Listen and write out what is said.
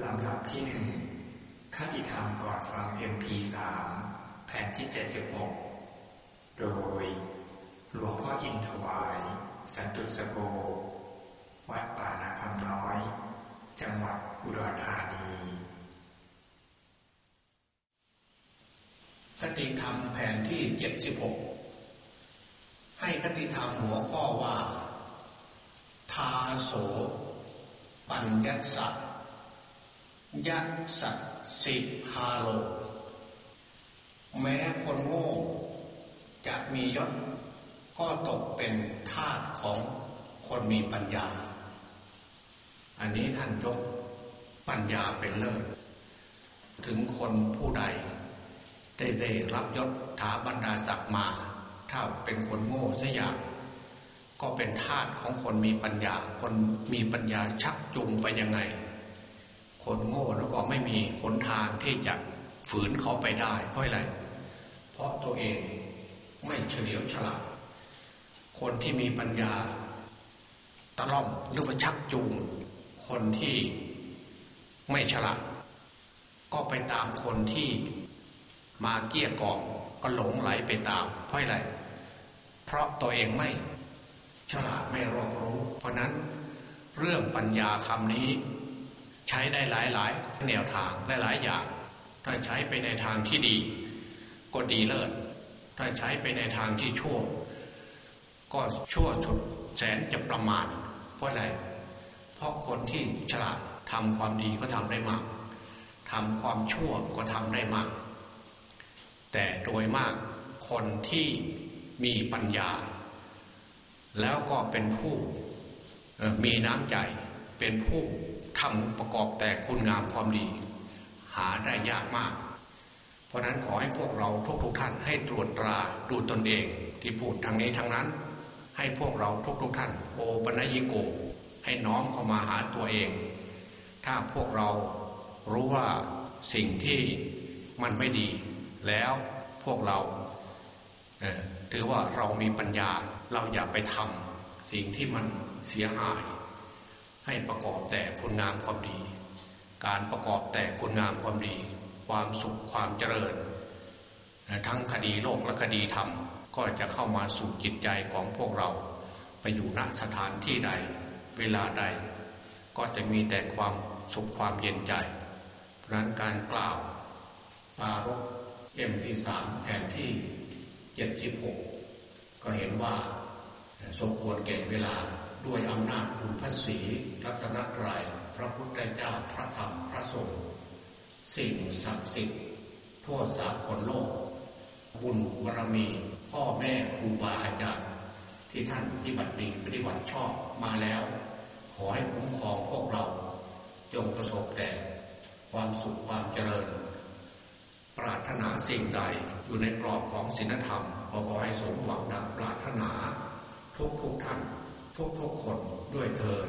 ลำดับที่หนึ่งคติธรรมก่อนฟัง MP3 แผ่นที่ 76 โดย หลวงพ่ออินทวาย สันตุสโก วัดป่านาคำน้อย จังหวัดอุดรธานีคติธรรมแผ่นที่ 76 ให้คติธรรมหัวข้อว่า ทาโส ปัญญสัต ยัสัตสิพาโล แม้คนโง่จะมียศก็ตกเป็นทาสของคนมีปัญญา อันนี้ท่านยกปัญญาเป็นเลิศ ถึงคนผู้ใด ได้ได้รับยศถาบรรดาศักดิ์มา ถ้าเป็นคนโง่สัอย่าง ก็เป็นทาสของคนมีปัญญา คนมีปัญญาชักจูงไปยังไง คนโง่แล้วก็ไม่มีหนทางที่จะฝืนเขาไปได้ เพราะอะไร เพราะตัวเองไม่เฉลียวฉลาด คนที่มีปัญญาตะล่อมหรือว่าชักจูง คนที่ไม่ฉลาด ก็ไปตามคนที่มาเกี้ยกล่อมก็หลงไหลไปตาม เพราะอะไร เพราะตัวเองไม่ฉลาดไม่รอบรู้ เพราะนั้นเรื่องปัญญาคำนี้ ใช้ได้หลายหลายแนวทางได้หลายอย่าง ถ้าใช้ไปในทางที่ดี ก็ดีเลิศถ้าใช้ไปในทางที่ชั่ว ก็ชั่วชุดแสนจะประมาทเพราะอะไรเพราะคนที่ฉลาดทำความดีก็ทำได้มากทำความชั่วก็ทำได้มาก แต่โดยมากคนที่มีปัญญา แล้วก็เป็นผู้มีน้ำใจ เป็นผู้ทำประกอบแต่คุณงามความดี หาได้ยากมาก เพราะนั้นขอให้พวกเราทุกๆทท่านให้ตรวจตราดูตนเอง ที่พูดทางนี้ทางนั้น ให้พวกเราทุกๆทท่าน โอปนัญิโก ให้น้อมเข้ามาหาตัวเอง ถ้าพวกเรารู้ว่าสิ่งที่มันไม่ดี แล้วพวกเราถือว่าเรามีปัญญาเราอย่าไปทำสิ่งที่มันเสียหาย ให้ประกอบแต่คุณงามความดี การประกอบแต่คุณงามความดี ความสุขความเจริญ ทั้งคดีโลกและคดีธรรม ก็จะเข้ามาสู่จิตใจของพวกเรา ไปอยู่ณสถานที่ใด เวลาใด ก็จะมีแต่ความสุขความเย็นใจเพราะนั้นการกล่าวปารกเอ็มพีสามแผ่นที่เจ็ดสิบหกก็เห็นว่าสมควรแก่เวลาด้วยอำนาจ ศรีรัตนตรัยพระพุทธเจ้าพระธรรมพระสงฆ์สิ่งศักดิ์สิทธิ์ทั่วสากลโลก บุญบารมี พ่อแม่ครูบาอาจารย์ที่ท่านปฏิบัติดีปฏิบัติชอบมาแล้ว ขอให้คุ้มครองพวกเรา จงประสบแต่ความสุขความเจริญ ปรารถนาสิ่งใดอยู่ในกรอบของศีลธรรมขอขอให้สมหวังดังปรารถนาทุกทุกท่าน ทุกๆคนด้วยเธอ